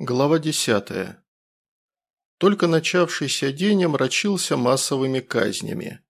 Глава 10. Только начавшийся день омрачился массовыми казнями.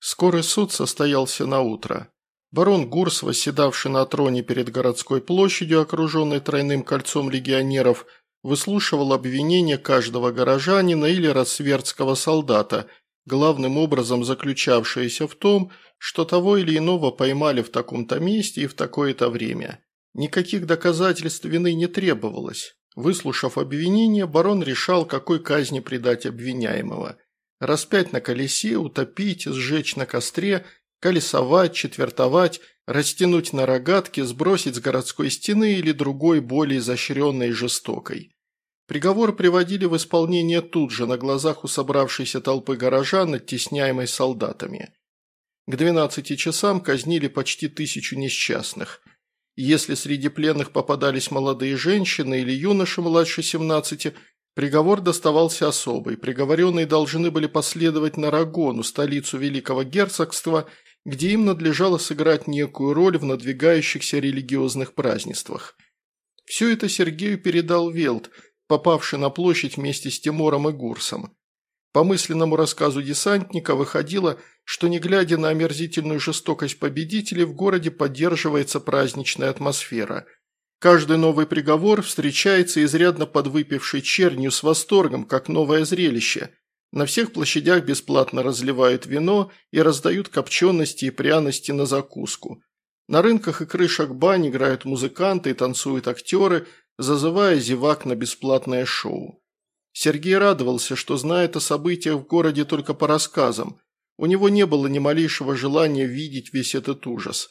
Скорый суд состоялся на утро. Барон Гурс, восседавший на троне перед городской площадью, окруженной тройным кольцом легионеров, выслушивал обвинения каждого горожанина или рассвердского солдата, главным образом заключавшиеся в том, что того или иного поймали в таком-то месте и в такое-то время. Никаких доказательств вины не требовалось. Выслушав обвинение, барон решал, какой казни предать обвиняемого. Распять на колесе, утопить, сжечь на костре, колесовать, четвертовать, растянуть на рогатке, сбросить с городской стены или другой, более изощренной и жестокой. Приговор приводили в исполнение тут же, на глазах у собравшейся толпы горожан, оттесняемой солдатами. К 12 часам казнили почти тысячу несчастных – если среди пленных попадались молодые женщины или юноши младше 17, приговор доставался особый. Приговоренные должны были последовать на Рагону, столицу Великого Герцогства, где им надлежало сыграть некую роль в надвигающихся религиозных празднествах. Все это Сергею передал Велт, попавший на площадь вместе с Тимором и Гурсом. По мысленному рассказу десантника выходило, что не глядя на омерзительную жестокость победителей, в городе поддерживается праздничная атмосфера. Каждый новый приговор встречается изрядно подвыпившей чернью с восторгом, как новое зрелище. На всех площадях бесплатно разливают вино и раздают копчености и пряности на закуску. На рынках и крышах бань играют музыканты и танцуют актеры, зазывая зевак на бесплатное шоу. Сергей радовался, что знает о событиях в городе только по рассказам. У него не было ни малейшего желания видеть весь этот ужас.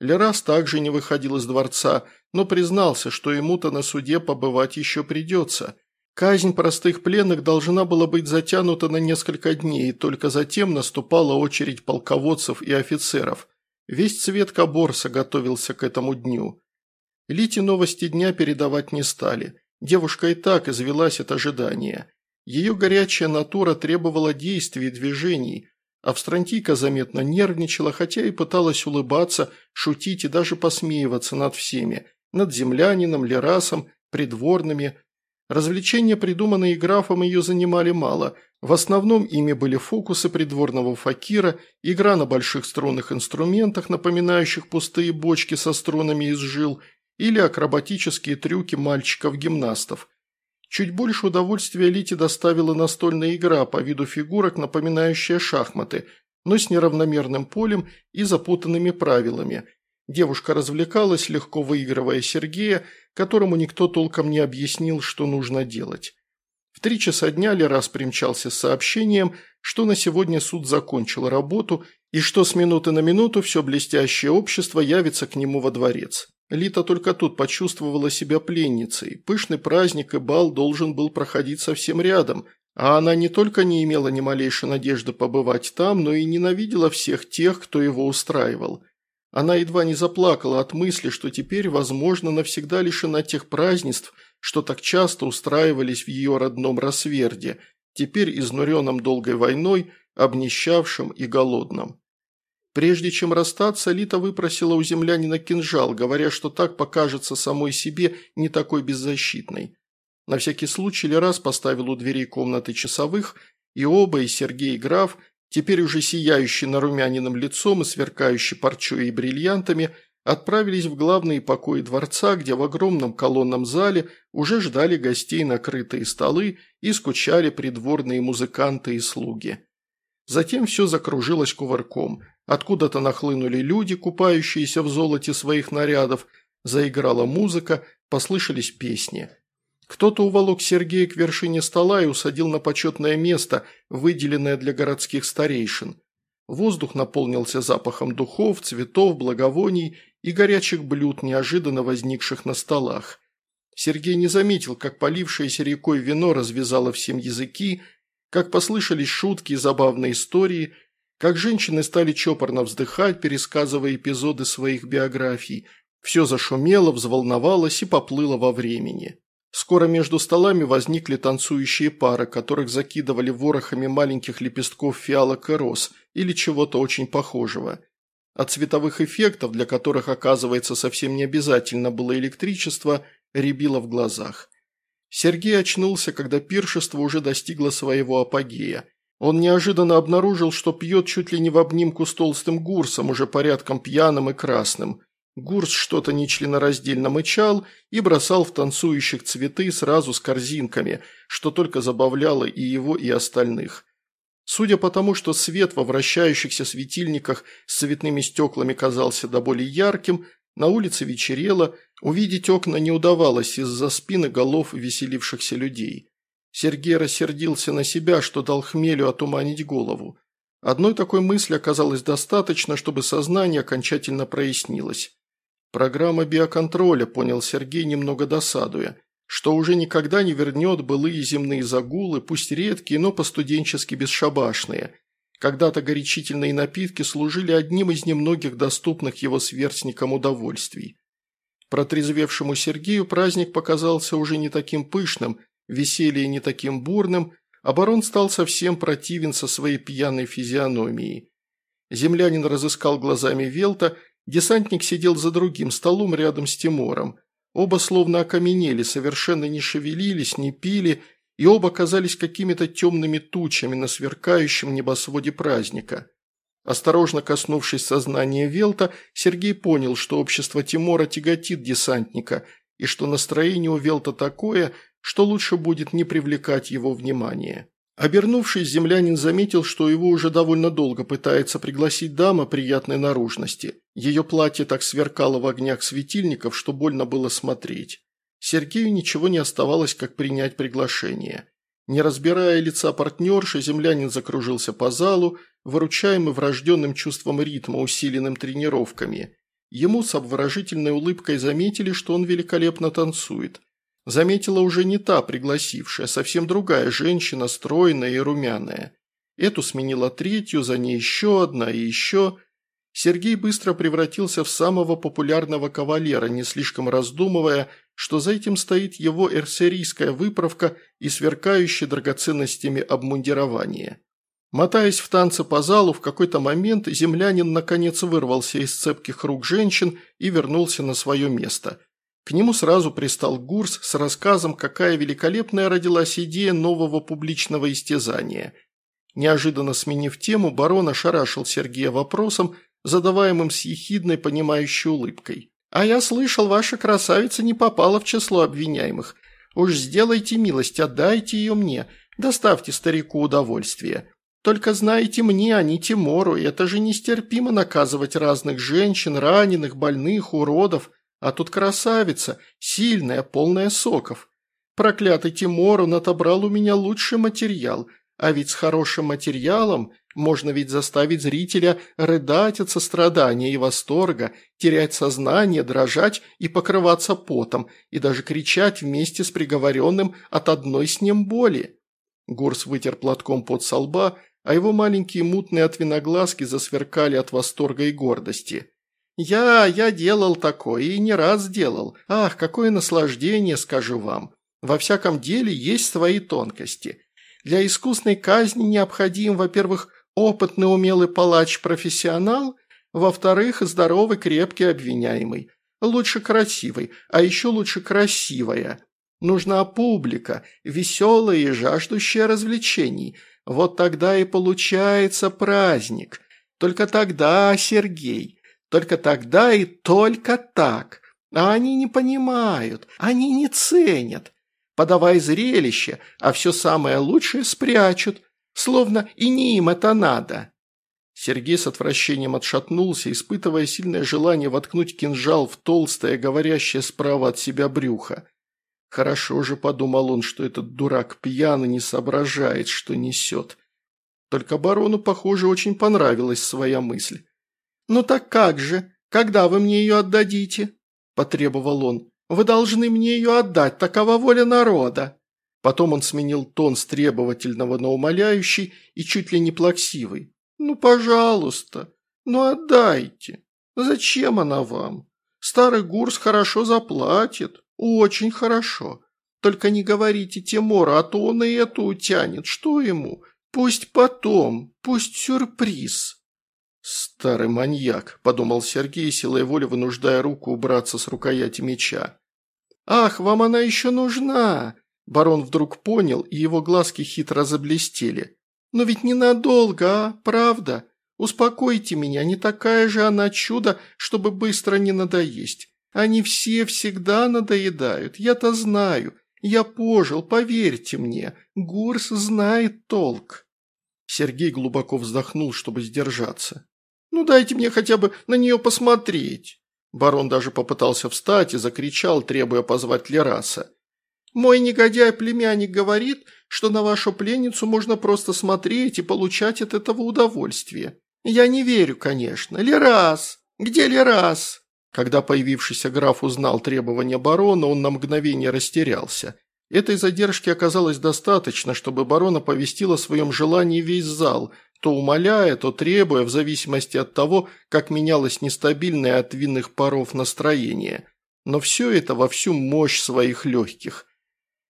Лерас также не выходил из дворца, но признался, что ему-то на суде побывать еще придется. Казнь простых пленных должна была быть затянута на несколько дней, и только затем наступала очередь полководцев и офицеров. Весь цвет Каборса готовился к этому дню. Лите новости дня передавать не стали – Девушка и так извелась от ожидания. Ее горячая натура требовала действий и движений. Австрантийка заметно нервничала, хотя и пыталась улыбаться, шутить и даже посмеиваться над всеми. Над землянином, лерасом, придворными. Развлечения, придуманные графом, ее занимали мало. В основном ими были фокусы придворного факира, игра на больших струнных инструментах, напоминающих пустые бочки со струнами из жил – или акробатические трюки мальчиков-гимнастов. Чуть больше удовольствия Лите доставила настольная игра по виду фигурок, напоминающая шахматы, но с неравномерным полем и запутанными правилами. Девушка развлекалась, легко выигрывая Сергея, которому никто толком не объяснил, что нужно делать. В три часа дня Лерас примчался с сообщением, что на сегодня суд закончил работу и что с минуты на минуту все блестящее общество явится к нему во дворец. Лита только тут почувствовала себя пленницей. Пышный праздник и бал должен был проходить совсем рядом, а она не только не имела ни малейшей надежды побывать там, но и ненавидела всех тех, кто его устраивал. Она едва не заплакала от мысли, что теперь, возможно, навсегда лишена тех празднеств, что так часто устраивались в ее родном Росверде, теперь изнуренном долгой войной, обнищавшим и голодным. Прежде чем расстаться, Лита выпросила у землянина кинжал, говоря, что так покажется самой себе не такой беззащитной. На всякий случай Лерас поставил у дверей комнаты часовых, и оба, и Сергей, и граф, теперь уже сияющий нарумяниным лицом и сверкающий парчой и бриллиантами, отправились в главные покои дворца, где в огромном колонном зале уже ждали гостей накрытые столы и скучали придворные музыканты и слуги. Затем все закружилось кувырком. Откуда-то нахлынули люди, купающиеся в золоте своих нарядов, заиграла музыка, послышались песни. Кто-то уволок Сергея к вершине стола и усадил на почетное место, выделенное для городских старейшин. Воздух наполнился запахом духов, цветов, благовоний и горячих блюд, неожиданно возникших на столах. Сергей не заметил, как полившееся рекой вино развязало всем языки, как послышались шутки и забавные истории, как женщины стали чопорно вздыхать, пересказывая эпизоды своих биографий. Все зашумело, взволновалось и поплыло во времени. Скоро между столами возникли танцующие пары, которых закидывали ворохами маленьких лепестков фиалок и роз или чего-то очень похожего. От цветовых эффектов, для которых, оказывается, совсем не обязательно было электричество, рябило в глазах. Сергей очнулся, когда пиршество уже достигло своего апогея. Он неожиданно обнаружил, что пьет чуть ли не в обнимку с толстым гурсом, уже порядком пьяным и красным. Гурс что-то нечленораздельно мычал и бросал в танцующих цветы сразу с корзинками, что только забавляло и его, и остальных. Судя по тому, что свет во вращающихся светильниках с цветными стеклами казался до более ярким, на улице вечерело, увидеть окна не удавалось из-за спины голов веселившихся людей. Сергей рассердился на себя, что дал хмелю отуманить голову. Одной такой мысли оказалось достаточно, чтобы сознание окончательно прояснилось. Программа биоконтроля, понял Сергей, немного досадуя, что уже никогда не вернет былые земные загулы, пусть редкие, но постуденчески бесшабашные – когда-то горячительные напитки служили одним из немногих доступных его сверстникам удовольствий. Протрезвевшему Сергею праздник показался уже не таким пышным, веселье не таким бурным, барон стал совсем противен со своей пьяной физиономией. Землянин разыскал глазами Велта, десантник сидел за другим столом рядом с Тимором. Оба словно окаменели, совершенно не шевелились, не пили – и оба казались какими-то темными тучами на сверкающем небосводе праздника. Осторожно коснувшись сознания Велта, Сергей понял, что общество Тимора тяготит десантника, и что настроение у Велта такое, что лучше будет не привлекать его внимания. Обернувшись, землянин заметил, что его уже довольно долго пытается пригласить дама приятной наружности. Ее платье так сверкало в огнях светильников, что больно было смотреть. Сергею ничего не оставалось, как принять приглашение. Не разбирая лица партнерши, землянин закружился по залу, выручаемый врожденным чувством ритма, усиленным тренировками. Ему с обворожительной улыбкой заметили, что он великолепно танцует. Заметила уже не та пригласившая, совсем другая женщина, стройная и румяная. Эту сменила третью, за ней еще одна и еще. Сергей быстро превратился в самого популярного кавалера, не слишком раздумывая, что за этим стоит его эрсерийская выправка и сверкающее драгоценностями обмундирование. Мотаясь в танце по залу, в какой-то момент землянин наконец вырвался из цепких рук женщин и вернулся на свое место. К нему сразу пристал Гурс с рассказом, какая великолепная родилась идея нового публичного истязания. Неожиданно сменив тему, барон ошарашил Сергея вопросом, задаваемым с ехидной понимающей улыбкой. А я слышал, ваша красавица не попала в число обвиняемых. Уж сделайте милость, отдайте ее мне, доставьте старику удовольствие. Только знаете мне, а не Тимору, это же нестерпимо наказывать разных женщин, раненых, больных, уродов. А тут красавица, сильная, полная соков. Проклятый Тимор, он отобрал у меня лучший материал, а ведь с хорошим материалом можно ведь заставить зрителя рыдать от сострадания и восторга, терять сознание, дрожать и покрываться потом, и даже кричать вместе с приговоренным от одной с ним боли. Гурс вытер платком под со лба, а его маленькие мутные от виноглазки засверкали от восторга и гордости. «Я, я делал такое и не раз делал. Ах, какое наслаждение, скажу вам. Во всяком деле есть свои тонкости. Для искусной казни необходим, во-первых, опытный умелый палач-профессионал, во-вторых, здоровый крепкий обвиняемый. Лучше красивый, а еще лучше красивая. Нужна публика, веселая и жаждущая развлечений. Вот тогда и получается праздник. Только тогда, Сергей, только тогда и только так. А они не понимают, они не ценят. Подавай зрелище, а все самое лучшее спрячут, словно и не им это надо». Сергей с отвращением отшатнулся, испытывая сильное желание воткнуть кинжал в толстое, говорящее справа от себя брюхо. Хорошо же, подумал он, что этот дурак пьяный не соображает, что несет. Только барону, похоже, очень понравилась своя мысль. «Ну так как же? Когда вы мне ее отдадите?» – потребовал он. Вы должны мне ее отдать, такова воля народа». Потом он сменил тон с требовательного на умоляющий и чуть ли не плаксивый. «Ну, пожалуйста, ну отдайте. Зачем она вам? Старый Гурс хорошо заплатит, очень хорошо. Только не говорите Тимуру, а то он и эту утянет. Что ему? Пусть потом, пусть сюрприз». «Старый маньяк», – подумал Сергей, силой воли вынуждая руку убраться с рукояти меча. «Ах, вам она еще нужна!» Барон вдруг понял, и его глазки хитро заблестели. «Но ведь ненадолго, а? Правда? Успокойте меня, не такая же она чудо, чтобы быстро не надоесть. Они все всегда надоедают, я-то знаю. Я пожил, поверьте мне. Гурс знает толк». Сергей глубоко вздохнул, чтобы сдержаться. «Ну дайте мне хотя бы на нее посмотреть». Барон даже попытался встать и закричал, требуя позвать Лераса. «Мой негодяй-племянник говорит, что на вашу пленницу можно просто смотреть и получать от этого удовольствие. Я не верю, конечно. Лерас! Где Лерас?» Когда появившийся граф узнал требования барона, он на мгновение растерялся. Этой задержки оказалось достаточно, чтобы барон оповестил о своем желании весь зал, то умоляя, то требуя, в зависимости от того, как менялось нестабильное от винных паров настроение. Но все это во всю мощь своих легких.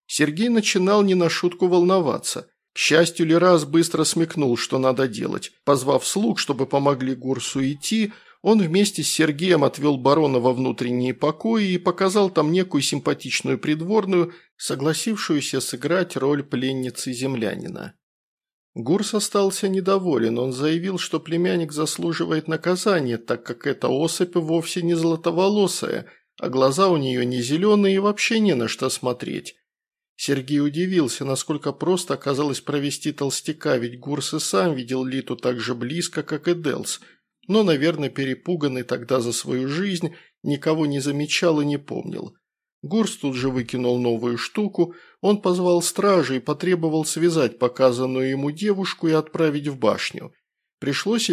Сергей начинал не на шутку волноваться. К счастью, Лерас быстро смекнул, что надо делать. Позвав слуг, чтобы помогли Гурсу идти, он вместе с Сергеем отвел барона во внутренние покои и показал там некую симпатичную придворную, согласившуюся сыграть роль пленницы землянина. Гурс остался недоволен, он заявил, что племянник заслуживает наказания, так как эта особь вовсе не золотоволосая, а глаза у нее не зеленые и вообще не на что смотреть. Сергей удивился, насколько просто оказалось провести толстяка, ведь Гурс и сам видел Литу так же близко, как и Делс – но, наверное, перепуганный тогда за свою жизнь, никого не замечал и не помнил. Гурс тут же выкинул новую штуку, он позвал стражи и потребовал связать показанную ему девушку и отправить в башню. Пришлось и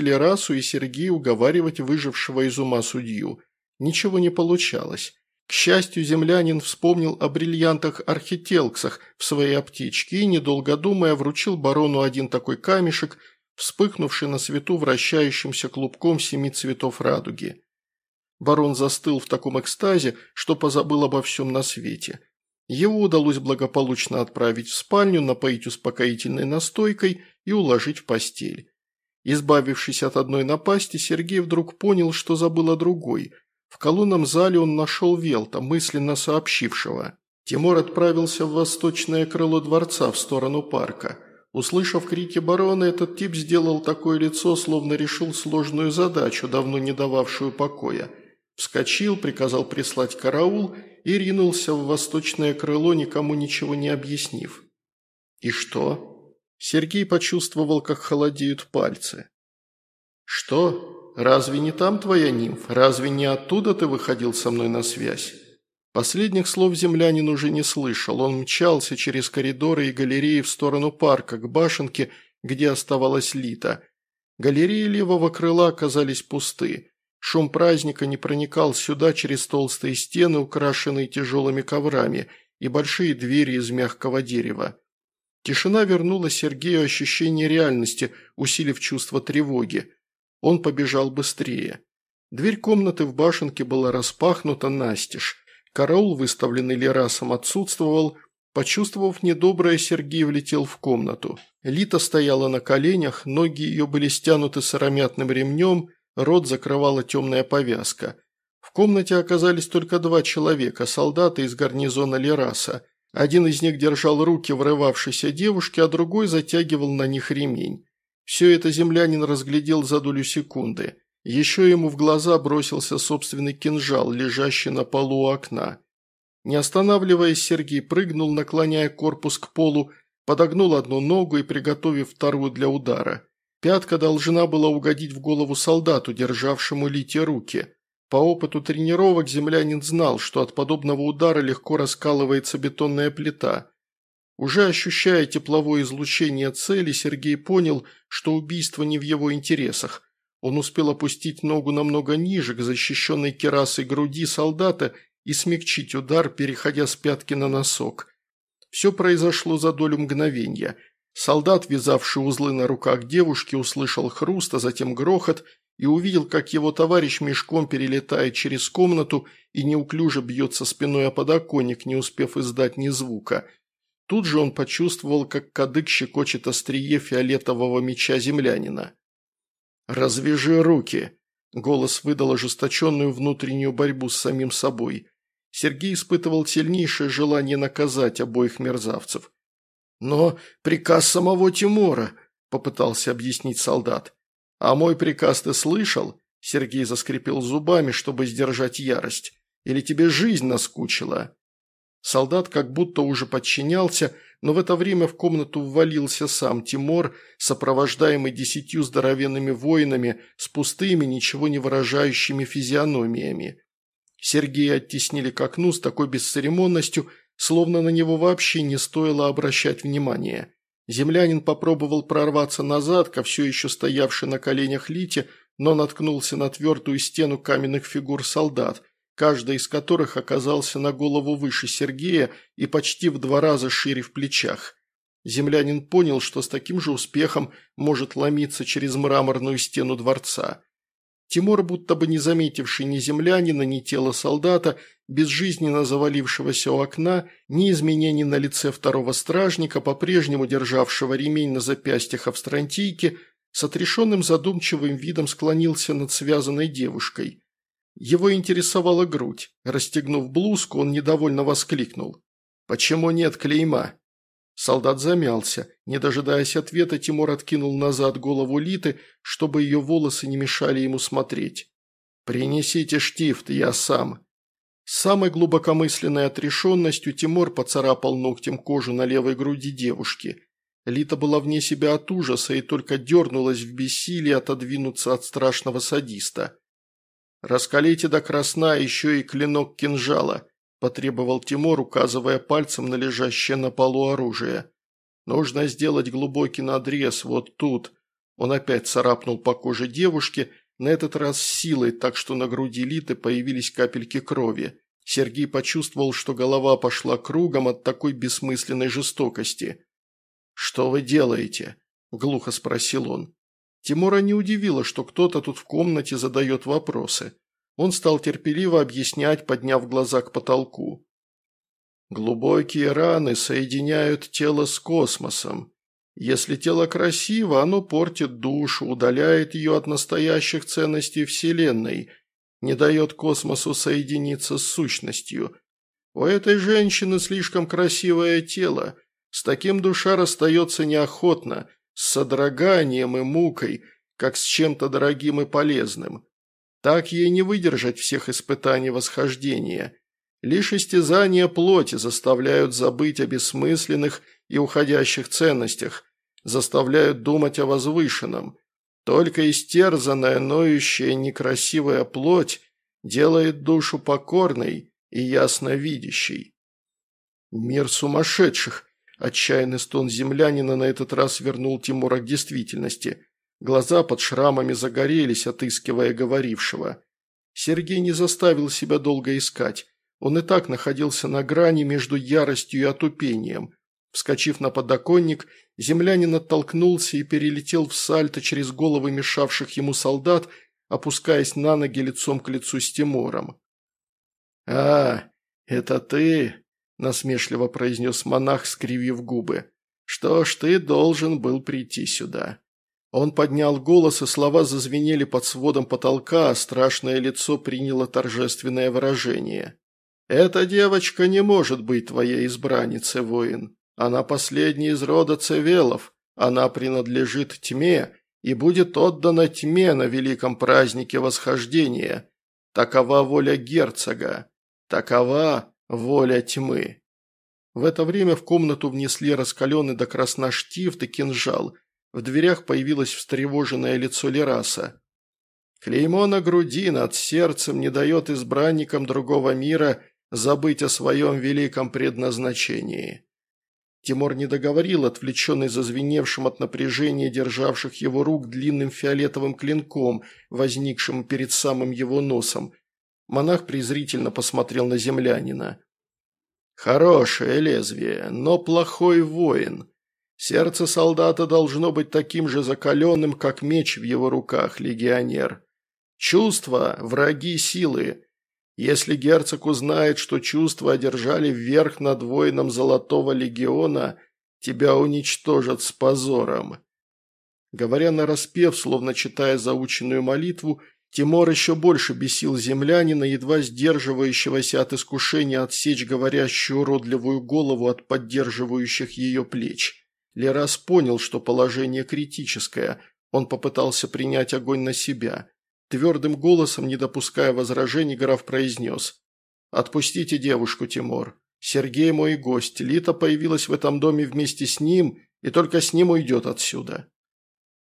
и Сергею уговаривать выжившего из ума судью. Ничего не получалось. К счастью, землянин вспомнил о бриллиантах-архителксах в своей аптечке и, недолго думая, вручил барону один такой камешек, вспыхнувший на свету вращающимся клубком семи цветов радуги. Барон застыл в таком экстазе, что позабыл обо всем на свете. Его удалось благополучно отправить в спальню, напоить успокоительной настойкой и уложить в постель. Избавившись от одной напасти, Сергей вдруг понял, что забыл о другой. В колонном зале он нашел Велта, мысленно сообщившего. Тимур отправился в восточное крыло дворца в сторону парка – Услышав крики барона, этот тип сделал такое лицо, словно решил сложную задачу, давно не дававшую покоя. Вскочил, приказал прислать караул и ринулся в восточное крыло, никому ничего не объяснив. «И что?» Сергей почувствовал, как холодеют пальцы. «Что? Разве не там твоя нимф? Разве не оттуда ты выходил со мной на связь?» Последних слов землянин уже не слышал, он мчался через коридоры и галереи в сторону парка, к башенке, где оставалась Лита. Галереи левого крыла оказались пусты. Шум праздника не проникал сюда через толстые стены, украшенные тяжелыми коврами, и большие двери из мягкого дерева. Тишина вернула Сергею ощущение реальности, усилив чувство тревоги. Он побежал быстрее. Дверь комнаты в башенке была распахнута настежь. Караул, выставленный Лерасом, отсутствовал. Почувствовав недоброе, Сергей влетел в комнату. Лита стояла на коленях, ноги ее были стянуты сыромятным ремнем, рот закрывала темная повязка. В комнате оказались только два человека, солдаты из гарнизона Лераса. Один из них держал руки врывавшейся девушки, а другой затягивал на них ремень. Все это землянин разглядел за долю секунды. Еще ему в глаза бросился собственный кинжал, лежащий на полу у окна. Не останавливаясь, Сергей прыгнул, наклоняя корпус к полу, подогнул одну ногу и приготовив вторую для удара. Пятка должна была угодить в голову солдату, державшему Лите руки. По опыту тренировок землянин знал, что от подобного удара легко раскалывается бетонная плита. Уже ощущая тепловое излучение цели, Сергей понял, что убийство не в его интересах – он успел опустить ногу намного ниже, к защищенной керасой груди солдата и смягчить удар, переходя с пятки на носок. Все произошло за долю мгновения. Солдат, вязавший узлы на руках девушки, услышал хруст, а затем грохот и увидел, как его товарищ мешком перелетает через комнату и неуклюже бьется спиной о подоконник, не успев издать ни звука. Тут же он почувствовал, как кадык щекочет острие фиолетового меча землянина. «Развяжи руки!» Голос выдал ожесточенную внутреннюю борьбу с самим собой. Сергей испытывал сильнейшее желание наказать обоих мерзавцев. «Но приказ самого Тимура», – попытался объяснить солдат. «А мой приказ ты слышал?» – Сергей заскрипел зубами, чтобы сдержать ярость. «Или тебе жизнь наскучила?» Солдат как будто уже подчинялся, но в это время в комнату ввалился сам Тимур, сопровождаемый десятью здоровенными воинами с пустыми, ничего не выражающими физиономиями. Сергея оттеснили к окну с такой бесцеремонностью, словно на него вообще не стоило обращать внимания. Землянин попробовал прорваться назад ко все еще стоявшей на коленях Лите, но наткнулся на твердую стену каменных фигур солдат, каждый из которых оказался на голову выше Сергея и почти в два раза шире в плечах. Землянин понял, что с таким же успехом может ломиться через мраморную стену дворца. Тимур, будто бы не заметивший ни землянина, ни тела солдата, безжизненно завалившегося у окна, ни изменений на лице второго стражника, по-прежнему державшего ремень на запястьях австрантийки, с отрешенным задумчивым видом склонился над связанной девушкой. Его интересовала грудь. Расстегнув блузку, он недовольно воскликнул. «Почему нет клейма?» Солдат замялся. Не дожидаясь ответа, Тимур откинул назад голову Литы, чтобы ее волосы не мешали ему смотреть. «Принесите штифт, я сам». С самой глубокомысленной отрешенностью Тимур поцарапал ногтем кожу на левой груди девушки. Лита была вне себя от ужаса и только дернулась в бессилии отодвинуться от страшного садиста. «Раскалите до красна еще и клинок кинжала», – потребовал Тимур, указывая пальцем на лежащее на полу оружие. «Нужно сделать глубокий надрез вот тут». Он опять царапнул по коже девушки, на этот раз силой, так что на груди Литы появились капельки крови. Сергей почувствовал, что голова пошла кругом от такой бессмысленной жестокости. «Что вы делаете?» – глухо спросил он. Тимура не удивило, что кто-то тут в комнате задает вопросы. Он стал терпеливо объяснять, подняв глаза к потолку. Глубокие раны соединяют тело с космосом. Если тело красиво, оно портит душу, удаляет ее от настоящих ценностей Вселенной, не дает космосу соединиться с сущностью. У этой женщины слишком красивое тело, с таким душа расстается неохотно – с содроганием и мукой, как с чем-то дорогим и полезным. Так ей не выдержать всех испытаний восхождения. Лишь истязания плоти заставляют забыть о бессмысленных и уходящих ценностях, заставляют думать о возвышенном. Только истерзанная, ноющая, некрасивая плоть делает душу покорной и ясно видящей. Мир сумасшедших, Отчаянный стон землянина на этот раз вернул Тимура к действительности. Глаза под шрамами загорелись, отыскивая говорившего. Сергей не заставил себя долго искать. Он и так находился на грани между яростью и отупением. Вскочив на подоконник, землянин оттолкнулся и перелетел в сальто через головы мешавших ему солдат, опускаясь на ноги лицом к лицу с Тимуром. «А, это ты?» насмешливо произнес монах, скривив губы. «Что ж, ты должен был прийти сюда». Он поднял голос, и слова зазвенели под сводом потолка, а страшное лицо приняло торжественное выражение. «Эта девочка не может быть твоей избранницей, воин. Она последняя из рода Цевелов. Она принадлежит тьме и будет отдана тьме на великом празднике восхождения. Такова воля герцога. Такова Воля тьмы. В это время в комнату внесли раскаленный до красна штифт и кинжал. В дверях появилось встревоженное лицо Лераса. Клеймо на груди над сердцем не дает избранникам другого мира забыть о своем великом предназначении. Тимур не договорил, отвлеченный зазвеневшим от напряжения державших его рук длинным фиолетовым клинком, возникшим перед самым его носом, Монах презрительно посмотрел на землянина. «Хорошее лезвие, но плохой воин. Сердце солдата должно быть таким же закаленным, как меч в его руках, легионер. Чувства – враги силы. Если герцог узнает, что чувства одержали верх над воином Золотого легиона, тебя уничтожат с позором». Говоря нараспев, словно читая заученную молитву, Тимур еще больше бесил землянина, едва сдерживающегося от искушения отсечь говорящую уродливую голову от поддерживающих ее плеч. Лерас понял, что положение критическое. Он попытался принять огонь на себя. Твердым голосом, не допуская возражений, граф произнес. «Отпустите девушку, Тимур. Сергей мой гость. Лита появилась в этом доме вместе с ним, и только с ним уйдет отсюда».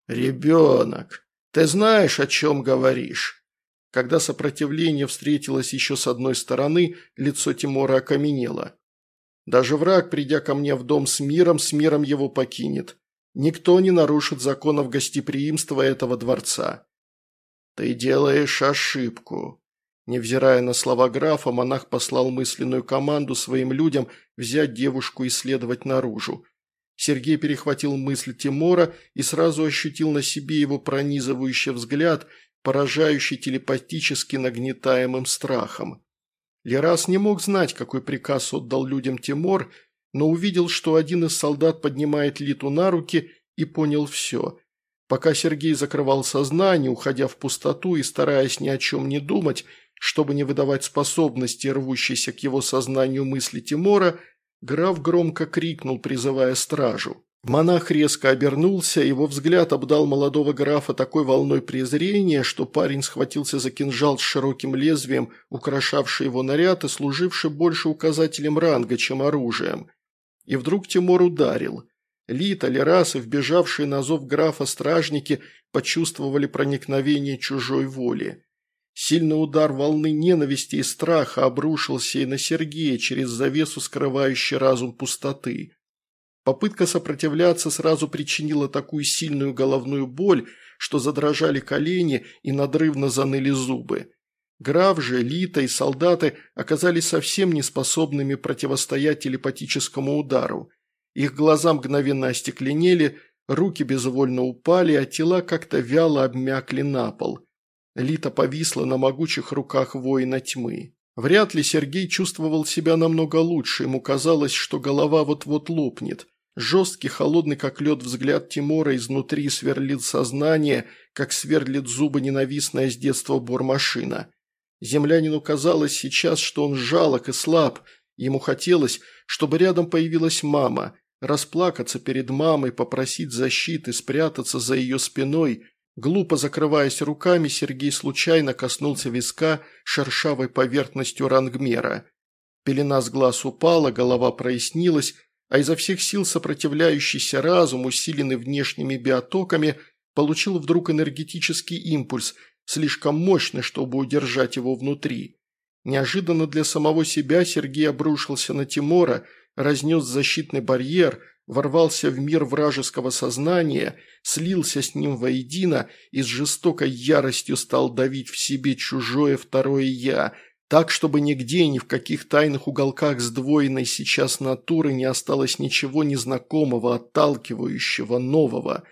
«Ребенок!» «Ты знаешь, о чем говоришь?» Когда сопротивление встретилось еще с одной стороны, лицо Тимура окаменело. «Даже враг, придя ко мне в дом с миром, с миром его покинет. Никто не нарушит законов гостеприимства этого дворца». «Ты делаешь ошибку». Невзирая на слова графа, монах послал мысленную команду своим людям взять девушку и следовать наружу. Сергей перехватил мысль Тимора и сразу ощутил на себе его пронизывающий взгляд, поражающий телепатически нагнетаемым страхом. Лерас не мог знать, какой приказ отдал людям Тимор, но увидел, что один из солдат поднимает Литу на руки и понял все. Пока Сергей закрывал сознание, уходя в пустоту и стараясь ни о чем не думать, чтобы не выдавать способности, рвущейся к его сознанию мысли Тимора, Граф громко крикнул, призывая стражу. Монах резко обернулся, его взгляд обдал молодого графа такой волной презрения, что парень схватился за кинжал с широким лезвием, украшавший его наряд и служивший больше указателем ранга, чем оружием. И вдруг Тимур ударил. Лита, Лерас и вбежавшие на зов графа стражники почувствовали проникновение чужой воли. Сильный удар волны ненависти и страха обрушился и на Сергея через завесу, скрывающую разум пустоты. Попытка сопротивляться сразу причинила такую сильную головную боль, что задрожали колени и надрывно заныли зубы. Граф же, Лита и солдаты оказались совсем неспособными противостоять телепатическому удару. Их глаза мгновенно остекленели, руки безвольно упали, а тела как-то вяло обмякли на пол – Лита повисла на могучих руках воина тьмы. Вряд ли Сергей чувствовал себя намного лучше, ему казалось, что голова вот-вот лопнет. Жесткий, холодный, как лед, взгляд Тимора изнутри сверлил сознание, как сверлит зубы ненавистная с детства бормашина. Землянину казалось сейчас, что он жалок и слаб. Ему хотелось, чтобы рядом появилась мама, расплакаться перед мамой, попросить защиты, спрятаться за ее спиной – Глупо закрываясь руками, Сергей случайно коснулся виска шершавой поверхностью рангмера. Пелена с глаз упала, голова прояснилась, а изо всех сил сопротивляющийся разум, усиленный внешними биотоками, получил вдруг энергетический импульс, слишком мощный, чтобы удержать его внутри. Неожиданно для самого себя Сергей обрушился на Тимора, разнес защитный барьер – ворвался в мир вражеского сознания, слился с ним воедино и с жестокой яростью стал давить в себе чужое второе «я», так, чтобы нигде, ни в каких тайных уголках сдвоенной сейчас натуры не осталось ничего незнакомого, отталкивающего, нового.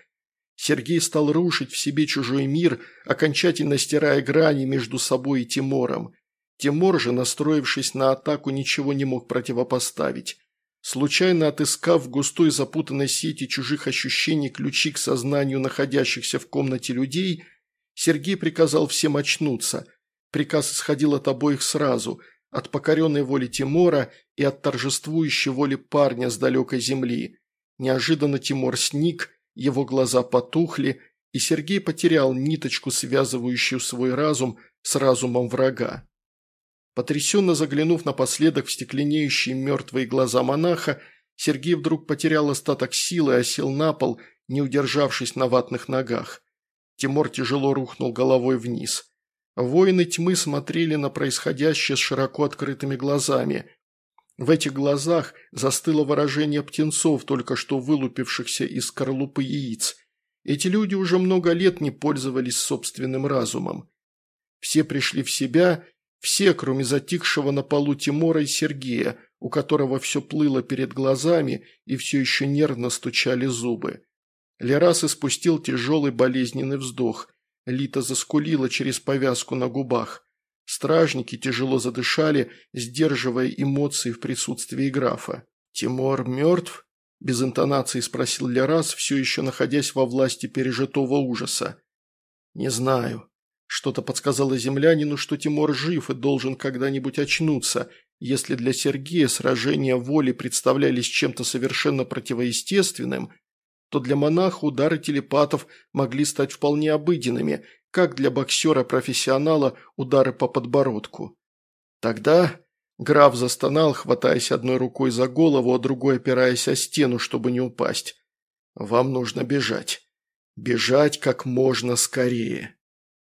Сергей стал рушить в себе чужой мир, окончательно стирая грани между собой и Тимором. Тимор же, настроившись на атаку, ничего не мог противопоставить. Случайно отыскав в густой запутанной сети чужих ощущений ключи к сознанию находящихся в комнате людей, Сергей приказал всем очнуться. Приказ исходил от обоих сразу, от покоренной воли Тимора и от торжествующей воли парня с далекой земли. Неожиданно Тимор сник, его глаза потухли, и Сергей потерял ниточку, связывающую свой разум с разумом врага. Потрясенно заглянув напоследок в стекленеющие мертвые глаза монаха, Сергей вдруг потерял остаток силы и осел на пол, не удержавшись на ватных ногах. Тимур тяжело рухнул головой вниз. Воины тьмы смотрели на происходящее с широко открытыми глазами. В этих глазах застыло выражение птенцов, только что вылупившихся из скорлупы яиц. Эти люди уже много лет не пользовались собственным разумом. Все пришли в себя все, кроме затихшего на полу Тимора и Сергея, у которого все плыло перед глазами и все еще нервно стучали зубы. Лерас испустил тяжелый болезненный вздох. Лита заскулила через повязку на губах. Стражники тяжело задышали, сдерживая эмоции в присутствии графа. «Тимор мертв?» – без интонации спросил Лерас, все еще находясь во власти пережитого ужаса. «Не знаю. Что-то подсказало землянину, что Тимур жив и должен когда-нибудь очнуться. Если для Сергея сражения воли представлялись чем-то совершенно противоестественным, то для монаха удары телепатов могли стать вполне обыденными, как для боксера-профессионала удары по подбородку. Тогда граф застонал, хватаясь одной рукой за голову, а другой опираясь о стену, чтобы не упасть. «Вам нужно бежать. Бежать как можно скорее».